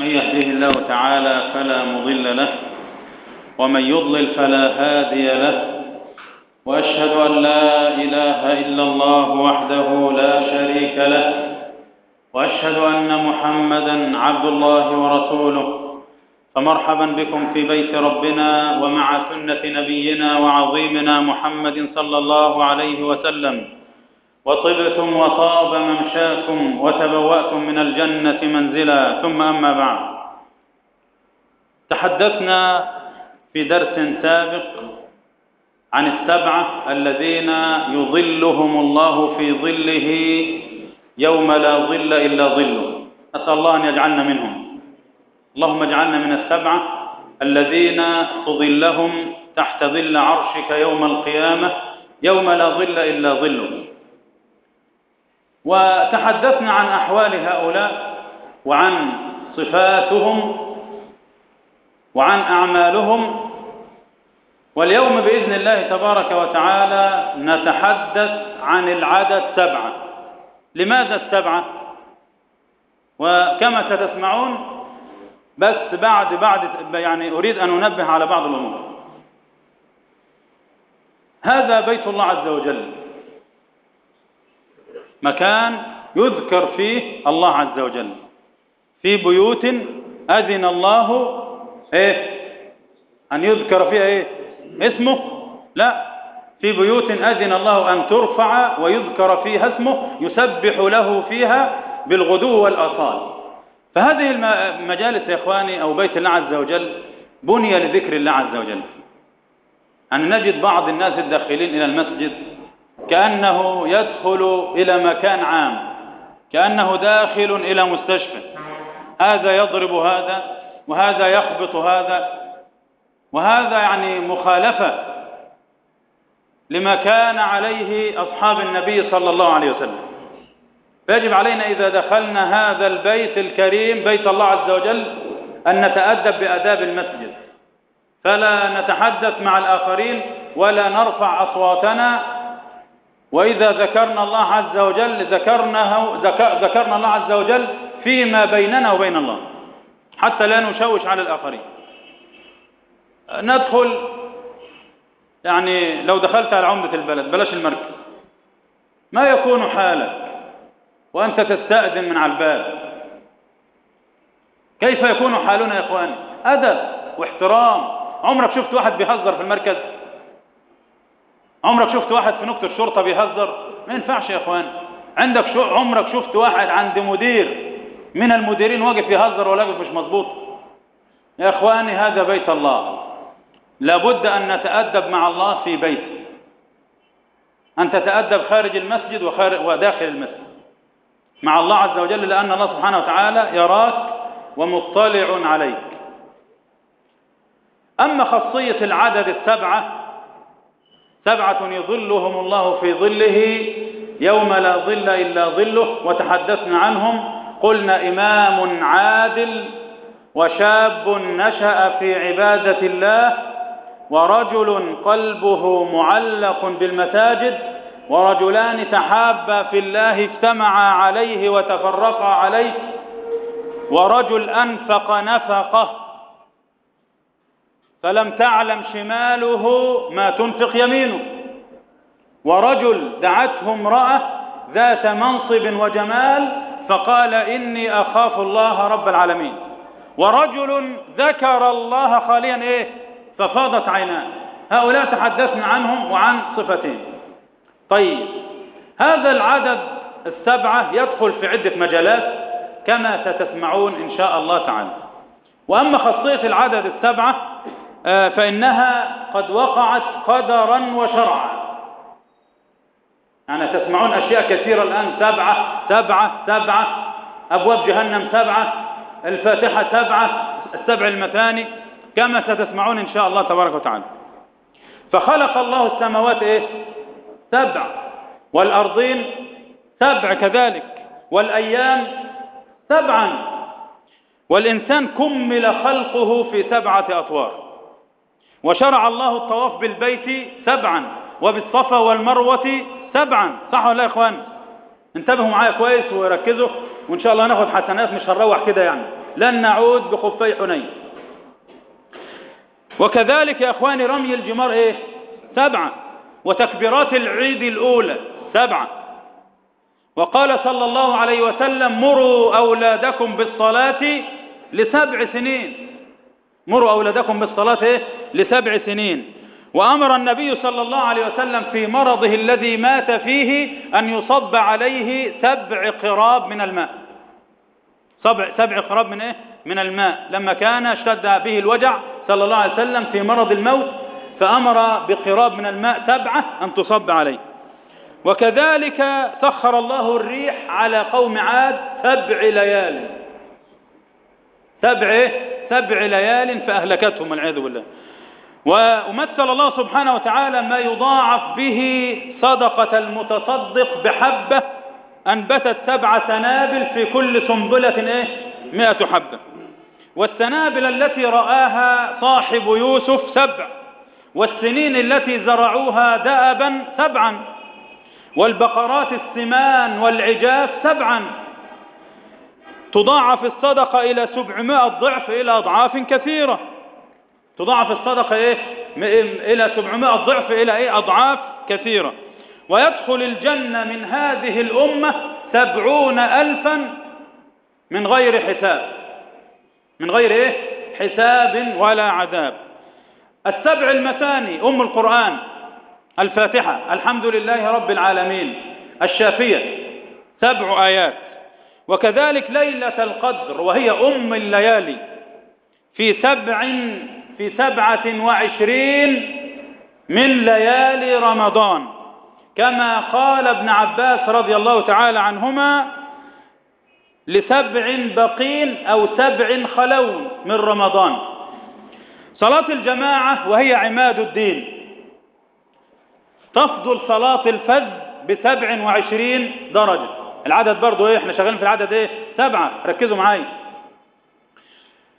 من يهده الله تعالى فلا مضل له ومن يضلل فلا هادي له وأشهد أن لا إله إلا الله وحده لا شريك له وأشهد أن محمدا عبد الله ورسوله. فمرحبا بكم في بيت ربنا ومع سنة نبينا وعظيمنا محمد صلى الله عليه وسلم. وطبتم وطاب ممشاكم وتبوأتم من الجنة منزلا ثم أما بعد. تحدثنا في درس سابق عن السبعة الذين يظلهم الله في ظله يوم لا ظل إلا ظله. أسأل الله أن يجعلنا منهم. اللهم اجعلنا من السبعة الذين تظلهم تحت ظل عرشك يوم القيامة يوم لا ظل إلا ظله. وتحدثنا عن أحوال هؤلاء وعن صفاتهم وعن أعمالهم. واليوم بإذن الله تبارك وتعالى نتحدث عن العدد سبعة لماذا السبعة؟ وكما ستسمعون بس بعد بعد يعني أريد أن أنبه على بعض الأمور. هذا بيت الله عز وجل. مكان يذكر فيه الله عز وجل. في بيوت أذن الله إيه؟ أن يذكر فيها إيه؟ اسمه؟ لا. في بيوت أذن الله أن ترفع ويذكر فيها اسمه يسبح له فيها بالغدو والآصال. فهذه المجالس يا إخواني أو بيت الله عز وجل بني لذكر الله عز وجل. أن نجد بعض الناس الداخلين إلى المسجد كأنه يدخل إلى مكان عام كأنه داخل إلى مستشفى. هذا يضرب هذا وهذا يخبط هذا وهذا يعني مخالفة لما كان عليه أصحاب النبي صلى الله عليه وسلم. فيجب علينا إذا دخلنا هذا البيت الكريم بيت الله عز وجل أن نتأدب بأداب المسجد. فلا نتحدث مع الآخرين ولا نرفع أصواتنا وإذا ذكرنا الله عز وجل ذكرناه ذكرنا الله عز وجل فيما بيننا وبين الله حتى لا نشوش على الآخرين. ندخل يعني لو دخلت على عمدة البلد بلاش المركز ما يكون حالك وأنت تستأذن من على الباب؟ كيف يكون حالنا يا إخواني؟ أدب واحترام. عمرك شفت واحد بيهزر في المركز؟ عمرك شفت واحد في نقطة الشرطة بيهزر؟ ما ينفعش يا إخواني عندك شو عمرك شفت واحد عند مدير من المديرين واقف يهزر ولا واقف مش مظبوط؟ يا إخواني هذا بيت الله. لابد أن نتأدب مع الله في بيته أن تتأدب خارج المسجد وخارج وداخل المسجد. مع الله عز وجل لأن الله سبحانه وتعالى يراك ومطلع عليك. أما خاصية العدد السبعة سبعة يظلهم الله في ظله يوم لا ظل إلا ظله وتحدثنا عنهم قلنا إمام عادل وشاب نشأ في عبادة الله ورجل قلبه معلق بالمساجد ورجلان تحابا في الله اجتمعا عليه وتفرقا عليه ورجل أنفق نفقه فلم تعلم شماله ما تنفق يمينه. ورجل دعته امرأة ذات منصب وجمال فقال إني أخاف الله رب العالمين. ورجل ذكر الله خاليا إيه؟ ففاضت عيناه. هؤلاء تحدثنا عنهم وعن صفتين. طيب هذا العدد السبعة يدخل في عدة مجالات كما ستسمعون إن شاء الله تعالى. وأما خاصية العدد السبعة فإنها قد وقعت قدرا وشرعا. يعني تسمعون أشياء كثيرة الآن. سبعة سبعة سبعة. أبواب جهنم سبعة. الفاتحة سبعة. السبع المثاني. كما ستسمعون إن شاء الله تبارك وتعالى. فخلق الله السماوات إيه؟ سبع. والأرضين سبع كذلك. والأيام سبعا. والإنسان كمل خلقه في سبعة أطوار. وشرع الله الطواف بالبيت سبعا وبالصفا والمروة سبعا. صح ولا يا إخوان؟ انتبهوا معايا كويس وركزوا وإن شاء الله هناخد حسنات مش هنروح كده يعني. لن نعود بخفي حنين. وكذلك يا أخواني رمي الجمار إيه؟ سبعة وتكبيرات العيد الأولى سبعة وقال صلى الله عليه وسلم مروا أولادكم بالصلاة لسبع سنين. مروا أولادكم بالصلاة إيه؟ لسبع سنين. وأمر النبي صلى الله عليه وسلم في مرضه الذي مات فيه أن يصب عليه سبع قراب من الماء. سبع, سبع قراب من إيه؟ من الماء. لما كان اشتد به الوجع صلى الله عليه وسلم في مرض الموت فأمر بقراب من الماء سبعة أن تصب عليه. وكذلك سخر الله الريح على قوم عاد سبع ليال. سبع سبع ليال فأهلكتهم والعياذ بالله. ومثل الله سبحانه وتعالى ما يضاعف به صدقة المتصدق بحبة أنبتت سبع سنابل في كل سنبلة إيه؟ مئة حبة. والسنابل التي رآها صاحب يوسف سبع. والسنين التي زرعوها دأبا سبعا. والبقرات السمان والعجاف سبعا. تضاعف الصدقة إلى سبعمائة ضعف إلى أضعاف كثيرة. تضاعف الصدقة إيه؟ إلى سبعمائة ضعف إلى إيه؟ أضعاف كثيرة ويدخل الجنة من هذه الأمة سبعون ألفا من غير حساب من غير إيه؟ حساب ولا عذاب السبع المثاني أم القرآن الفاتحة الحمد لله رب العالمين الشافية سبع آيات وكذلك ليلة القدر وهي أم الليالي في سبع في سبعة وعشرين من ليالي رمضان. كما قال ابن عباس رضي الله تعالى عنهما لسبع بقين أو سبع خلون من رمضان. صلاة الجماعة وهي عماد الدين. تفضل صلاة الفجر بسبع وعشرين درجة. العدد برضو إيه؟ إحنا شغالين في العدد إيه؟ سبعة. ركزوا معايا.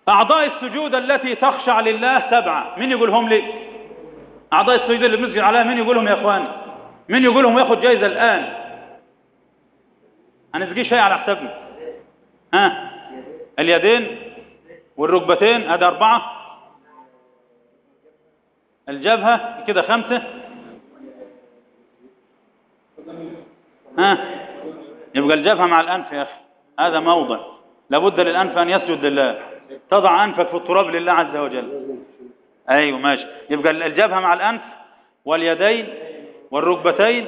أعضاء السجود التي تخشع لله سبعة. مين يقولهم لي؟ أعضاء السجود اللي بنسجد عليها مين يقولهم يا أخواني مين يقولهم ياخد جايزة الآن؟ هنسجي شيء على حسابنا. ها؟ اليدين والركبتين هذا أربعة. الجبهة كده خمسة. ها؟ يبقى الجبهة مع الأنف يا أخي. هذا موضع. لابد للأنف أن يسجد لله. تضع أنفك في التراب لله عز وجل. أيوة ماشي. يبقى الجبهة مع الأنف واليدين والركبتين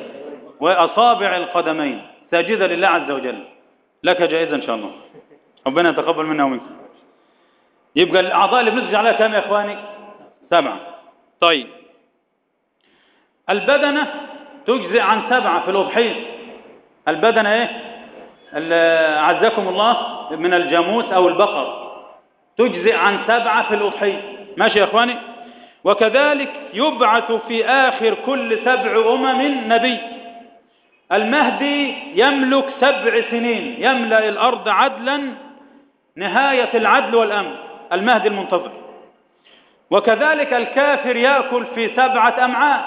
وأصابع القدمين. ساجدة لله عز وجل. لك جائزة إن شاء الله. ربنا يتقبل منا ومنكم يبقى الأعضاء اللي بنسجد عليها كام يا إخواني؟ سبعة. طيب. البدنة تجزئ عن سبعة في الأضحية. البدنة إيه؟ عزكم الله من الجاموس أو البقر. تجزئ عن سبعة في الأضحية. ماشي يا إخواني؟ وكذلك يبعث في آخر كل سبع أمم نبي. المهدي يملك سبع سنين يملأ الأرض عدلا نهاية العدل والأمن. المهدي المنتظر. وكذلك الكافر يأكل في سبعة أمعاء.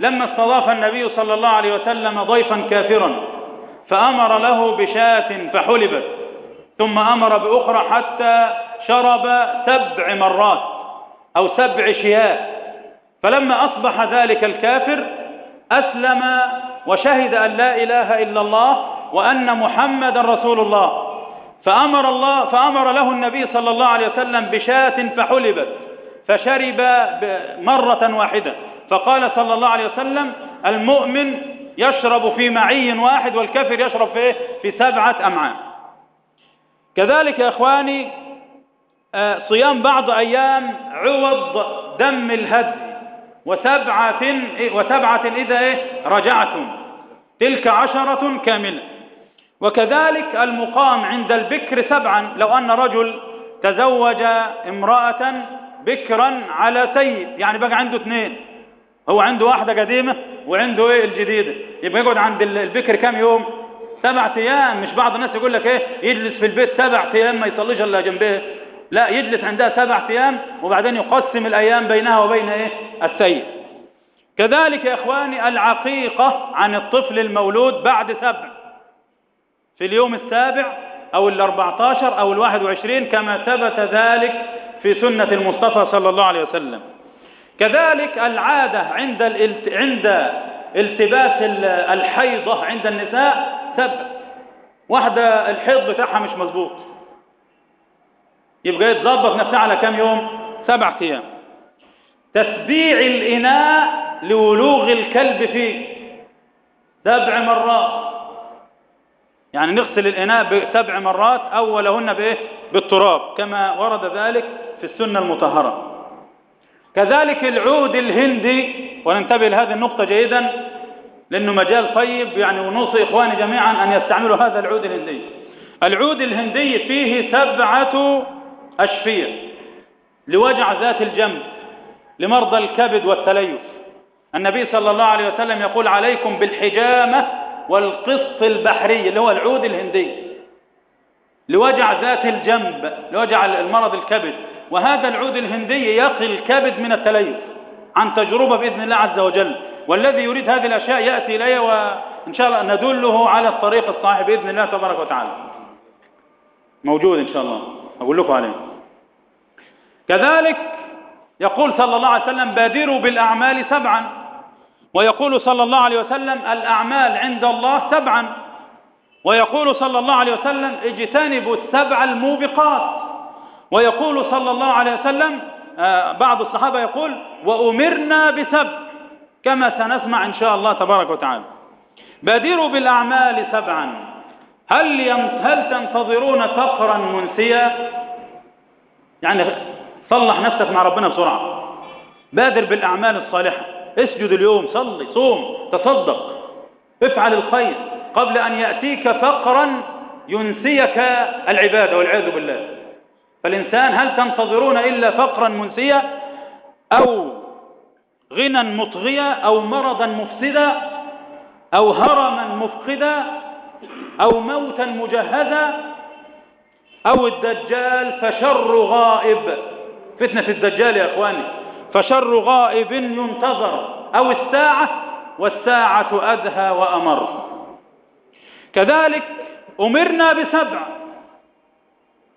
لما استضاف النبي صلى الله عليه وسلم ضيفا كافرا فأمر له بشاة فحلبت. ثم أمر بأخرى حتى شرب سبع مرات أو سبع شياه فلما أصبح ذلك الكافر أسلم وشهد أن لا إله إلا الله وأن محمد رسول الله فأمر, الله فأمر له النبي صلى الله عليه وسلم بشاة فحلبت فشرب مرة واحدة فقال صلى الله عليه وسلم المؤمن يشرب في معي واحد والكافر يشرب في؟ في سبعة أمعاء كذلك يا إخواني صيام بعض أيام عوض دم الهدي. وسبعة, وسبعة إذا إيه رجعتم. تلك عشرة كاملة. وكذلك المقام عند البكر سبعا. لو أن رجل تزوج امرأة بكرا على سيد يعني بقى عنده اثنين. هو عنده واحدة قديمة وعنده إيه الجديدة. يبقى يقعد عند البكر كام يوم؟ سبع أيام. مش بعض الناس يقول لك إيه يجلس في البيت سبع أيام ما يصليش إلا جنبه. لا يجلس عندها سبع أيام وبعدين يقسم الأيام بينها وبين إيه؟ السيد. كذلك يا إخواني العقيقة عن الطفل المولود بعد سبع. في اليوم السابع أو الأربعة عشر أو الواحد وعشرين كما ثبت ذلك في سنة المصطفى صلى الله عليه وسلم. كذلك العادة عند الالت... عند التباس الحيضة عند النساء ثبت واحدة الحيض بتاعها مش مظبوط. يبقى يتظبط نفسها على كم يوم؟ سبع أيام. تسبيع الإناء لولوغ الكلب فيه. سبع مرات. يعني نغسل الإناء سبع مرات أولهن بإيه؟ بالتراب كما ورد ذلك في السنة المطهرة. كذلك العود الهندي وننتبه لهذه النقطة جيدا لأنه مجال طيب يعني ونوصي إخواني جميعا أن يستعملوا هذا العود الهندي. العود الهندي فيه سبعة أشفية لوجع ذات الجنب لمرضى الكبد والتليف. النبي صلى الله عليه وسلم يقول عليكم بالحجامة والقسط البحري اللي هو العود الهندي. لوجع ذات الجنب لوجع المرض الكبد. وهذا العود الهندي يقي الكبد من التليف عن تجربة بإذن الله عز وجل. والذي يريد هذه الأشياء يأتي إلي وإن شاء الله ندله على الطريق الصحيح بإذن الله تبارك وتعالى. موجود إن شاء الله. أقول لكم عليه. كذلك يقول صلى الله عليه وسلم بادروا بالأعمال سبعا. ويقول صلى الله عليه وسلم الأعمال عند الله سبعا. ويقول صلى الله عليه وسلم اجتنبوا السبع الموبقات. ويقول صلى الله عليه وسلم آه، بعض الصحابة يقول وأمرنا بسبع كما سنسمع إن شاء الله تبارك وتعالى. بادروا بالأعمال سبعا. هل, هل تنتظرون فقرا منسيا؟ يعني صلح نفسك مع ربنا بسرعة. بادر بالأعمال الصالحة. اسجد اليوم صلي صوم تصدق. افعل الخير. قبل أن يأتيك فقرا ينسيك العبادة والعياذ بالله. فالإنسان هل تنتظرون إلا فقرا منسيا؟ أو غنى مطغيا؟ أو مرضا مفسدا؟ أو هرما مفقدا؟ أو موتا مجهزا أو الدجال فشر غائب. فتنة الدجال يا أخواني. فشر غائب ينتظر. أو الساعة والساعة أدهى وأمر. كذلك أمرنا بسبع.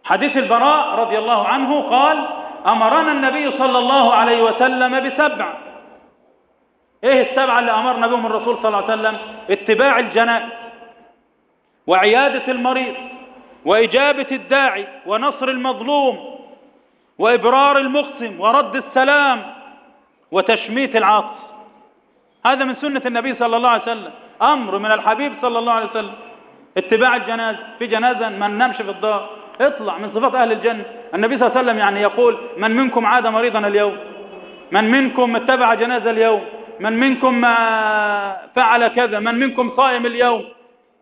حديث البراء رضي الله عنه قال أمرنا النبي صلى الله عليه وسلم بسبع. إيه السبعة اللي أمرنا بهم الرسول صلى الله عليه وسلم؟ اتباع الجنائز وعيادة المريض وإجابة الداعي ونصر المظلوم وإبرار المقسم ورد السلام وتشميت العاطس هذا من سنة النبي صلى الله عليه وسلم. أمر من الحبيب صلى الله عليه وسلم. اتباع الجنازة. في جنازة من نمشي في الدار اطلع من صفات أهل الجنة. النبي صلى الله عليه وسلم يعني يقول من منكم عاد مريضا اليوم؟ من منكم اتبع جنازة اليوم؟ من منكم فعل كذا؟ من منكم صائم اليوم؟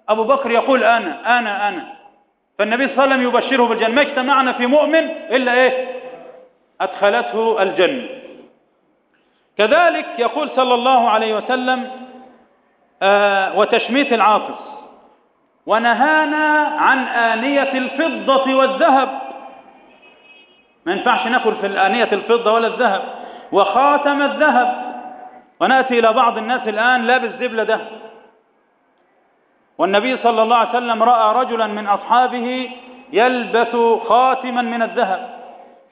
أبو بكر يقول أنا أنا أنا. فالنبي صلى الله عليه وسلم يبشره بالجنة. ما اجتمعنا في مؤمن إلا إيه أدخلته الجنة. كذلك يقول صلى الله عليه وسلم آه وتشميت العاطس. ونهانا عن آنية الفضة والذهب. ما ينفعش ناكل في الآنية الفضة ولا الذهب. وخاتم الذهب. ونأتي إلى بعض الناس الآن لابس زبلة ده. والنبي صلى الله عليه وسلم رأى رجلا من أصحابه يلبس خاتما من الذهب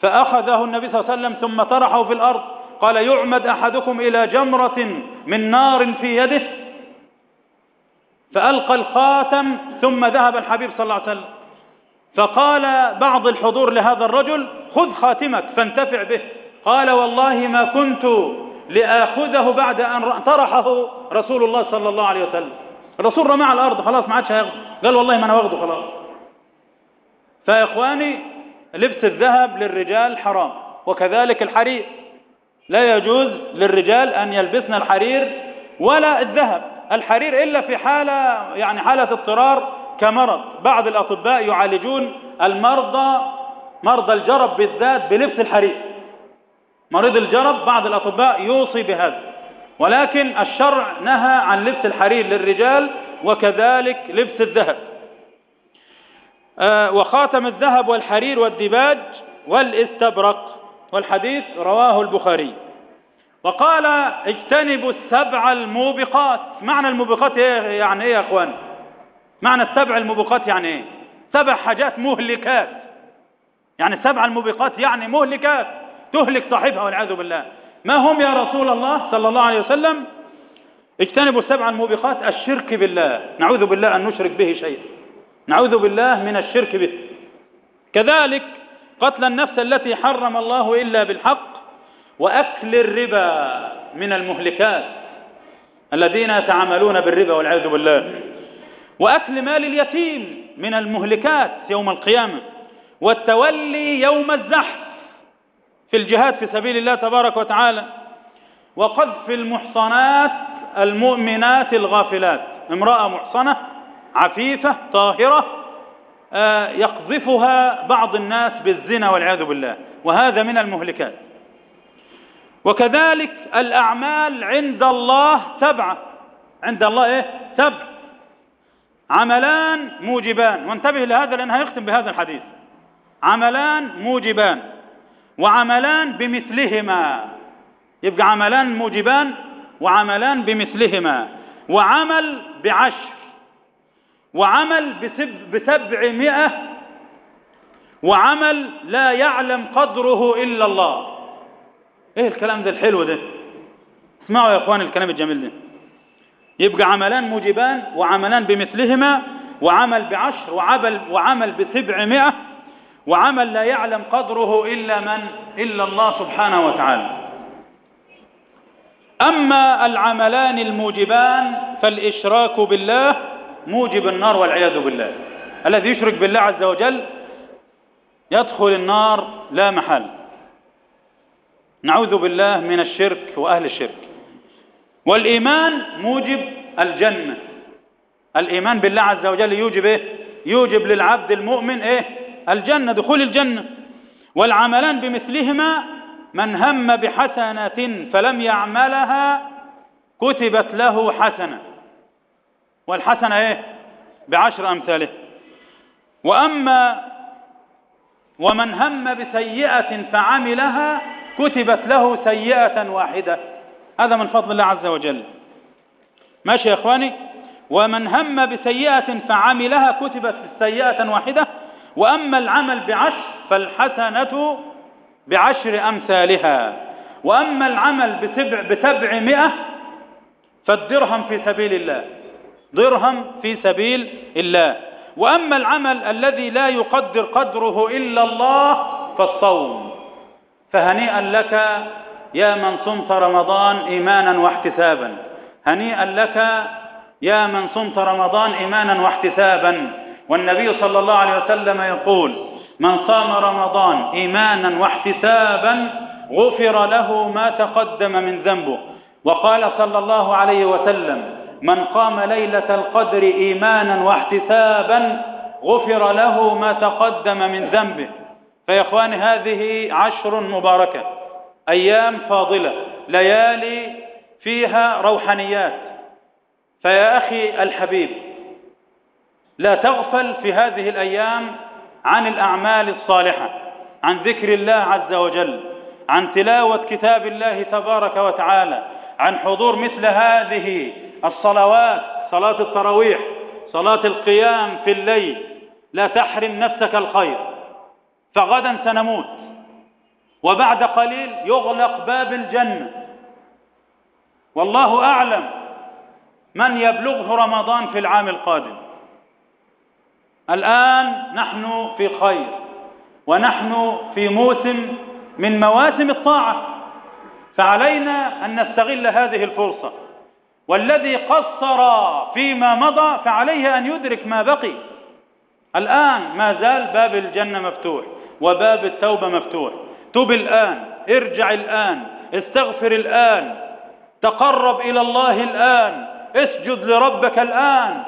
فأخذه النبي صلى الله عليه وسلم ثم طرحه في الأرض قال يعمد أحدكم إلى جمرة من نار في يده؟ فألقى الخاتم ثم ذهب الحبيب صلى الله عليه وسلم. فقال بعض الحضور لهذا الرجل خذ خاتمك فانتفع به. قال والله ما كنت لآخذه بعد أن طرحه رسول الله صلى الله عليه وسلم. الرسول رمى على الأرض خلاص ما عادش هياخده قال والله ما أنا واخده خلاص. فيا إخواني لبس الذهب للرجال حرام وكذلك الحرير. لا يجوز للرجال أن يلبسن الحرير ولا الذهب. الحرير إلا في حالة يعني حالة اضطرار كمرض. بعض الأطباء يعالجون المرضى مرضى الجرب بالذات بلبس الحرير. مريض الجرب بعض الأطباء يوصي بهذا. ولكن الشرع نهى عن لبس الحرير للرجال وكذلك لبس الذهب. آه وخاتم الذهب والحرير والدباج والاستبرق والحديث رواه البخاري. وقال اجتنبوا السبع الموبقات. معنى الموبقات إيه يعني إيه يا إخوان؟ معنى السبع الموبقات يعني إيه؟ سبع حاجات مهلكات. يعني سبع الموبقات يعني مهلكات تهلك صاحبها والعياذ بالله. ما هم يا رسول الله صلى الله عليه وسلم؟ اجتنبوا السبع الموبقات الشرك بالله. نعوذ بالله أن نشرك به شيء نعوذ بالله من الشرك به. كذلك قتل النفس التي حرم الله إلا بالحق وأكل الربا من المهلكات الذين يتعاملون بالربا والعياذ بالله. وأكل مال اليتيم من المهلكات يوم القيامة. والتولي يوم الزحف. في الجهاد في سبيل الله تبارك وتعالى وقذف المحصنات المؤمنات الغافلات. امرأة محصنة عفيفة طاهرة آه، يقذفها بعض الناس بالزنا والعياذ بالله وهذا من المهلكات. وكذلك الأعمال عند الله سبعة عند الله إيه؟ سبع عملان موجبان. وانتبه لهذا لأنها يختم بهذا الحديث. عملان موجبان. وعملان بمثلهما. يبقى عملان موجبان وعملان بمثلهما. وعمل بعشر. وعمل بسب بسبعمائة. وعمل لا يعلم قدره إلا الله. إيه الكلام ده الحلو ده؟ اسمعوا يا إخوان الكلام الجميل ده. يبقى عملان موجبان وعملان بمثلهما. وعمل بعشر. وعمل, وعمل بسبعمائة. وعمل لا يعلم قدره إلا من؟ إلا الله سبحانه وتعالى. أما العملان الموجبان فالإشراك بالله موجب النار والعياذ بالله. الذي يشرك بالله عز وجل يدخل النار لا محال نعوذ بالله من الشرك وأهل الشرك. والإيمان موجب الجنة. الإيمان بالله عز وجل يوجب إيه؟ يوجب للعبد المؤمن إيه؟ الجنة دخول الجنة. والعملان بمثلهما من هم بحسنة فلم يعملها كتبت له حسنة. والحسنة إيه؟ بعشر أمثالة. وأما ومن هم بسيئة فعملها كتبت له سيئة واحدة. هذا من فضل الله عز وجل. ماشي يا إخواني؟ ومن هم بسيئة فعملها كتبت سيئة واحدة وأما العمل بعشر فالحسنة بعشر أمثالها. وأما العمل بسبع بسبعمائة فالدرهم في سبيل الله. درهم في سبيل الله. وأما العمل الذي لا يقدر قدره إلا الله فالصوم. فهنيئا لك يا من صمت رمضان إيمانا واحتسابا. هنيئا لك يا من صمت رمضان إيمانا واحتسابا. والنبي صلى الله عليه وسلم يقول من صام رمضان إيمانا واحتسابا غفر له ما تقدم من ذنبه. وقال صلى الله عليه وسلم من قام ليلة القدر إيمانا واحتسابا غفر له ما تقدم من ذنبه. فيا إخواني هذه عشر مباركة أيام فاضلة ليالي فيها روحانيات. فيا أخي الحبيب لا تغفل في هذه الأيام عن الأعمال الصالحة عن ذكر الله عز وجل عن تلاوة كتاب الله تبارك وتعالى عن حضور مثل هذه الصلوات صلاة التراويح صلاة القيام في الليل لا تحرم نفسك الخير. فغدا سنموت. وبعد قليل يغلق باب الجنة. والله أعلم من يبلغه رمضان في العام القادم. الآن نحن في خير ونحن في موسم من مواسم الطاعة. فعلينا أن نستغل هذه الفرصة والذي قصر فيما مضى فعليه أن يدرك ما بقي. الآن ما زال باب الجنة مفتوح وباب التوبة مفتوح. تب الآن ارجع الآن استغفر الآن تقرب إلى الله الآن اسجد لربك الآن.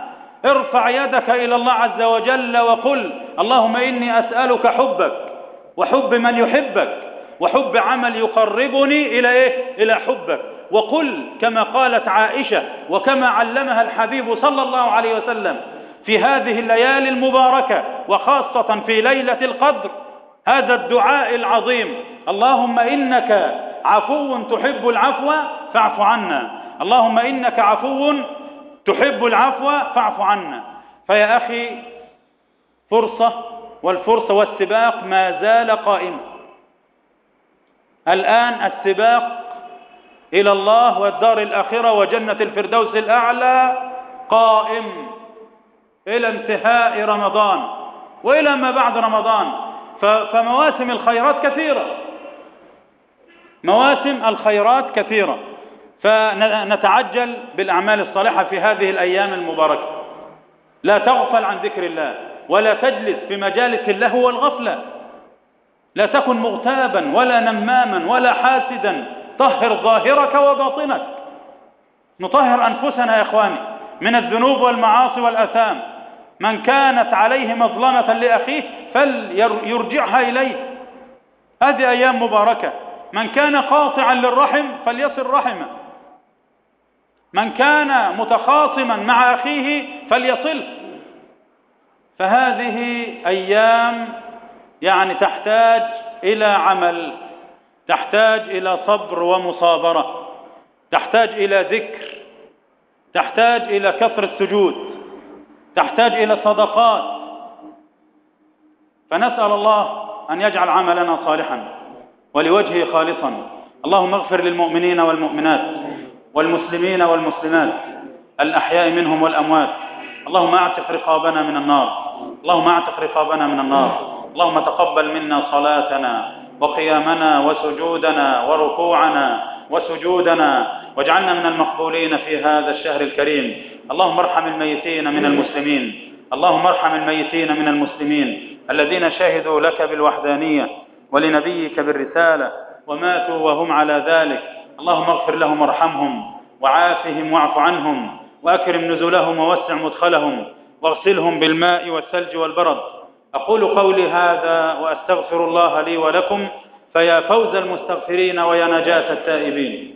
ارفع يدك إلى الله عز وجل وقل اللهم إني أسألك حبك وحب من يحبك وحب عمل يقربني إلى إيه؟ إلى حبك. وقل كما قالت عائشة وكما علمها الحبيب صلى الله عليه وسلم في هذه الليالي المباركة وخاصة في ليلة القدر هذا الدعاء العظيم. اللهم إنك عفو تحب العفو فاعف عنا. اللهم إنك عفو تحب العفو فاعف عنا. فيا أخي فرصة والفرصة والسباق ما زال قائما الآن السباق إلى الله والدار الآخرة وجنة الفردوس الأعلى قائم إلى انتهاء رمضان وإلى ما بعد رمضان. فمواسم الخيرات كثيرة. مواسم الخيرات كثيرة. فنتعجل بالأعمال الصالحة في هذه الأيام المباركة. لا تغفل عن ذكر الله ولا تجلس في مجالس اللهو والغفلة. لا تكن مغتابا ولا نماما ولا حاسدا. طهر ظاهرك وباطنك. نطهر أنفسنا يا إخواني من الذنوب والمعاصي والأثام. من كانت عليه مظلمة لأخيه فليرجعها إليه. هذه أيام مباركة. من كان قاطعا للرحم فليصل رحمه. من كان متخاصما مع أخيه فليصل. فهذه أيام يعني تحتاج إلى عمل تحتاج إلى صبر ومصابرة تحتاج إلى ذكر تحتاج إلى كثرة سجود تحتاج إلى صدقات. فنسأل الله أن يجعل عملنا صالحا ولوجهه خالصا. اللهم اغفر للمؤمنين والمؤمنات. والمسلمين والمسلمات الأحياء منهم والأموات. اللهم أعتق رقابنا من النار. اللهم أعتق رقابنا من النار. اللهم تقبل منا صلاتنا وقيامنا وسجودنا وركوعنا وسجودنا. واجعلنا من المقبولين في هذا الشهر الكريم. اللهم ارحم الميتين من المسلمين. اللهم ارحم الميتين من المسلمين. الذين شهدوا لك بالوحدانية ولنبيك بالرسالة وماتوا وهم على ذلك. اللهم اغفر لهم وارحمهم وعافهم واعف عنهم وأكرم نزلهم ووسع مدخلهم واغسلهم بالماء والثلج والبرد. أقول قولي هذا وأستغفر الله لي ولكم فيا فوز المستغفرين ويا نجاة التائبين.